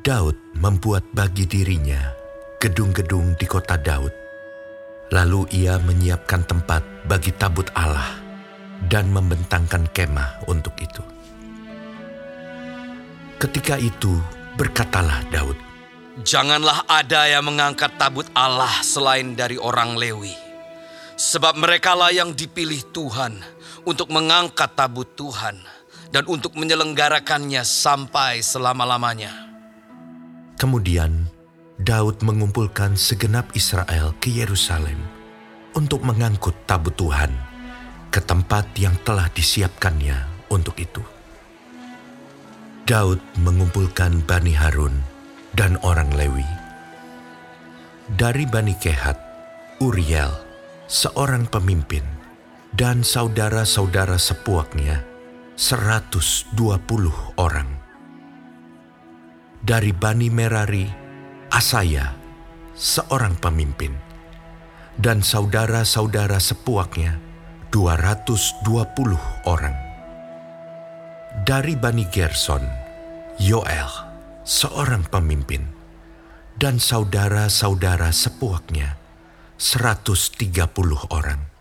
Daud membuat bagi dirinya gedung-gedung di kota Daud. Lalu ia menyiapkan tempat bagi tabut Allah dan membentangkan kemah untuk itu. Ketika itu berkatalah Daud, Janganlah ada yang mengangkat tabut Allah selain dari orang Lewi. Sebab merekalah yang dipilih Tuhan untuk mengangkat tabut Tuhan dan untuk menyelenggarakannya sampai selama-lamanya. Kemudian Daud mengumpulkan segenap Israel ke Yerusalem untuk mengangkut tabut Tuhan ke tempat yang telah disiapkannya untuk itu. Daud mengumpulkan Bani Harun dan orang Lewi. Dari Bani Kehat, Uriel, seorang pemimpin, dan saudara-saudara sepuaknya, 120 orang. Dari Bani Merari, Asaya, seorang pemimpin, dan saudara-saudara sepuaknya, 220 orang. Dari Bani Gerson, Yoel, seorang pemimpin, dan saudara-saudara sepuaknya, 130 orang.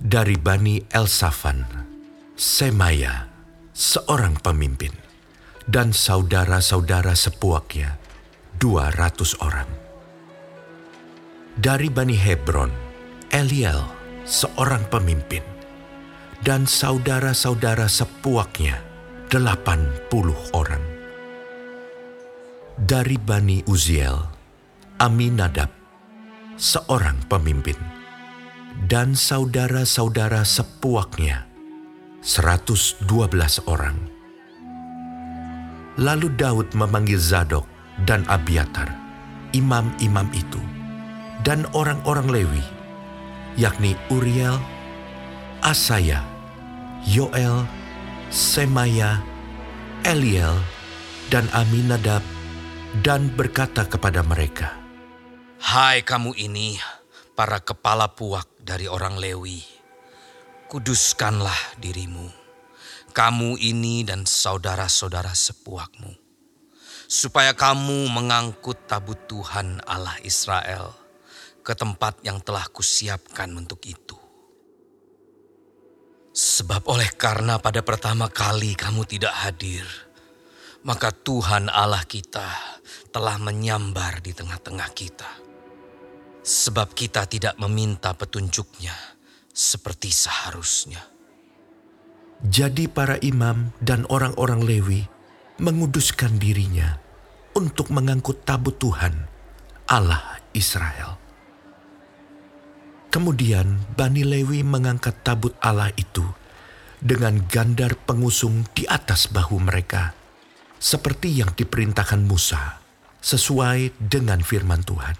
Dari Bani Elsafan, Semaya, seorang pemimpin, dan saudara-saudara sepuaknya, 200 orang. Dari Bani Hebron, Eliel, seorang pemimpin, dan saudara-saudara sepuaknya, 80 orang. Dari Bani Uziel, Aminadab, seorang pemimpin, dan saudara-saudara sepuaknya, 112 orang. Lalu Daud memanggil Zadok dan Abiatar, imam-imam itu, dan orang-orang Lewi, yakni Uriel, Asaya, Yoel, Semaya, Eliel, dan Aminadab, dan berkata kepada mereka, Hai kamu ini, para kepala puak dari orang Lewi, kuduskanlah dirimu, kamu ini dan saudara-saudara sepuakmu, supaya kamu mengangkut tabut Tuhan Allah Israel ke tempat yang telah kusiapkan untuk itu. Sebab oleh karena pada pertama kali kamu tidak hadir, maka Tuhan Allah kita telah menyambar di tengah-tengah kita. Sebab kita tidak meminta petunjuknya seperti seharusnya. Jadi para imam dan orang-orang Lewi menguduskan dirinya untuk mengangkut tabut Tuhan, Allah Israel. Kemudian Bani Lewi mengangkat tabut Allah itu dengan gandar pengusung di atas bahu mereka, seperti yang diperintahkan Musa, sesuai dengan firman Tuhan.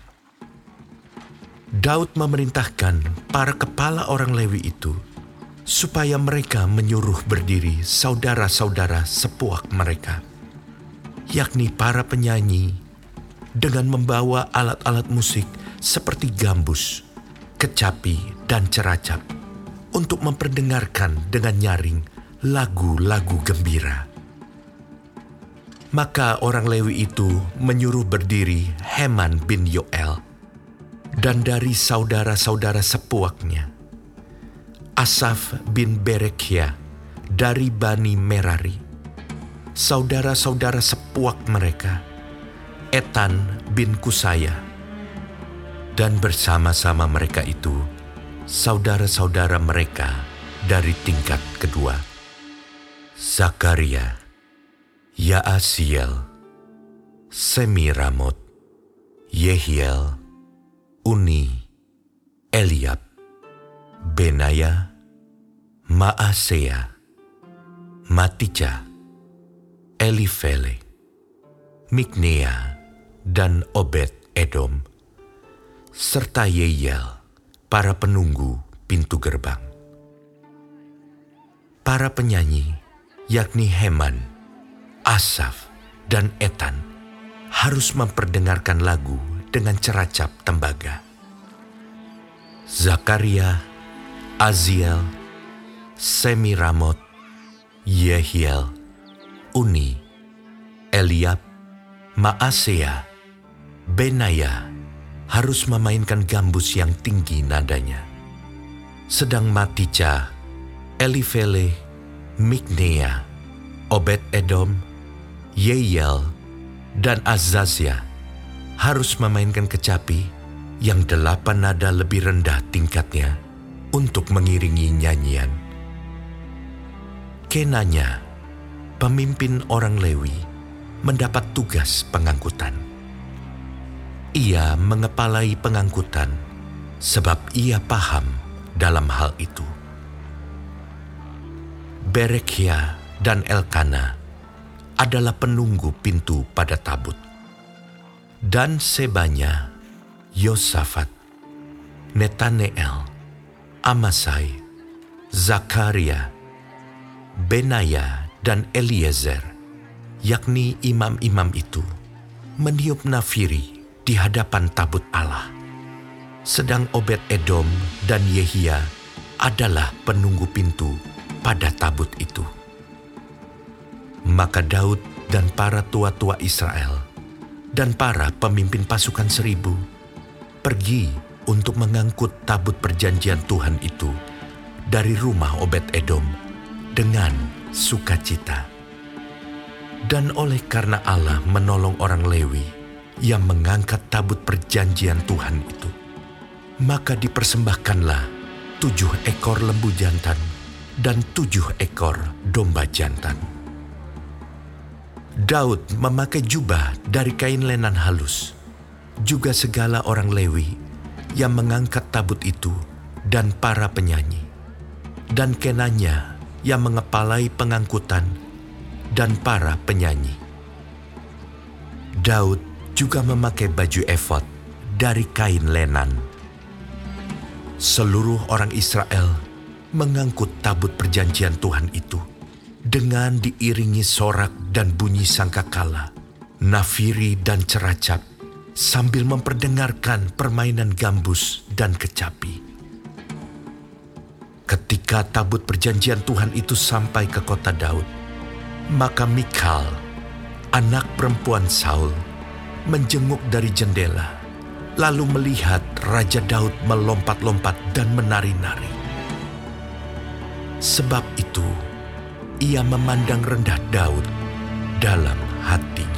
Daud memerintahkan para kepala orang Lewi itu supaya mereka menyuruh berdiri saudara-saudara sepuak mereka, yakni para penyanyi, dengan membawa alat-alat musik seperti gambus, kecapi, dan ceracap untuk memperdengarkan dengan nyaring lagu-lagu gembira. Maka orang Lewi itu menyuruh berdiri Heman bin Yoel dan dari saudara-saudara sepuaknya, Asaf bin Berekia dari Bani Merari, saudara-saudara sepuak mereka, Etan bin Kusaya, dan bersama-sama mereka itu saudara-saudara mereka dari tingkat kedua, Zakaria, Yaasiel, Semiramot, Yehiel, Uni, Eliab, Benaya, Maasea, Matija, Elifele, Miknea, dan Obed Edom, serta Yeyel, para penunggu pintu gerbang. Para penyanyi, yakni Heman, Asaf, dan Etan, harus memperdengarkan lagu dengan ceracap tembaga. Zakaria, Aziel, Semiramot, Yehiel, Uni, Eliab, Maasea, Benaya harus memainkan gambus yang tinggi nadanya. Sedang Matica, Elifele, Miknea, Obed Edom, Yeyel, dan Azazia harus memainkan kecapi yang delapan nada lebih rendah tingkatnya untuk mengiringi nyanyian. Kenanya, pemimpin orang Lewi, mendapat tugas pengangkutan. Ia mengepalai pengangkutan sebab ia paham dalam hal itu. Berekia dan Elkana adalah penunggu pintu pada tabut. Dan sebanya Yosafat, Netaneel, Amasai, Zakaria, Benaya, dan Eliezer, yakni imam-imam itu, meniup nafiri di hadapan tabut Allah. Sedang Obed Edom dan Yehia adalah penunggu pintu pada tabut itu. Maka Daud dan para tua-tua Israel dan para pemimpin pasukan seribu pergi untuk mengangkut tabut perjanjian Tuhan itu dari rumah Obed Edom dengan sukacita. Dan oleh karena Allah menolong orang Lewi yang mengangkat tabut perjanjian Tuhan itu, maka dipersembahkanlah tujuh ekor lembu jantan dan tujuh ekor domba jantan. Daud memakai jubah dari kain lenan halus, juga segala orang Lewi yang mengangkat tabut itu dan para penyanyi, dan kenanya yang mengepalai pengangkutan dan para penyanyi. Daud juga memakai baju efod dari kain lenan. Seluruh orang Israel mengangkut tabut perjanjian Tuhan itu dengan diiringi sorak dan bunyi sangkakala, nafiri dan ceracap, sambil memperdengarkan permainan gambus dan kecapi. Ketika tabut perjanjian Tuhan itu sampai ke kota Daud, maka Mikal, anak perempuan Saul, menjenguk dari jendela, lalu melihat Raja Daud melompat-lompat dan menari-nari. Sebab itu, ia memandang rendah Daud dalam hatinya.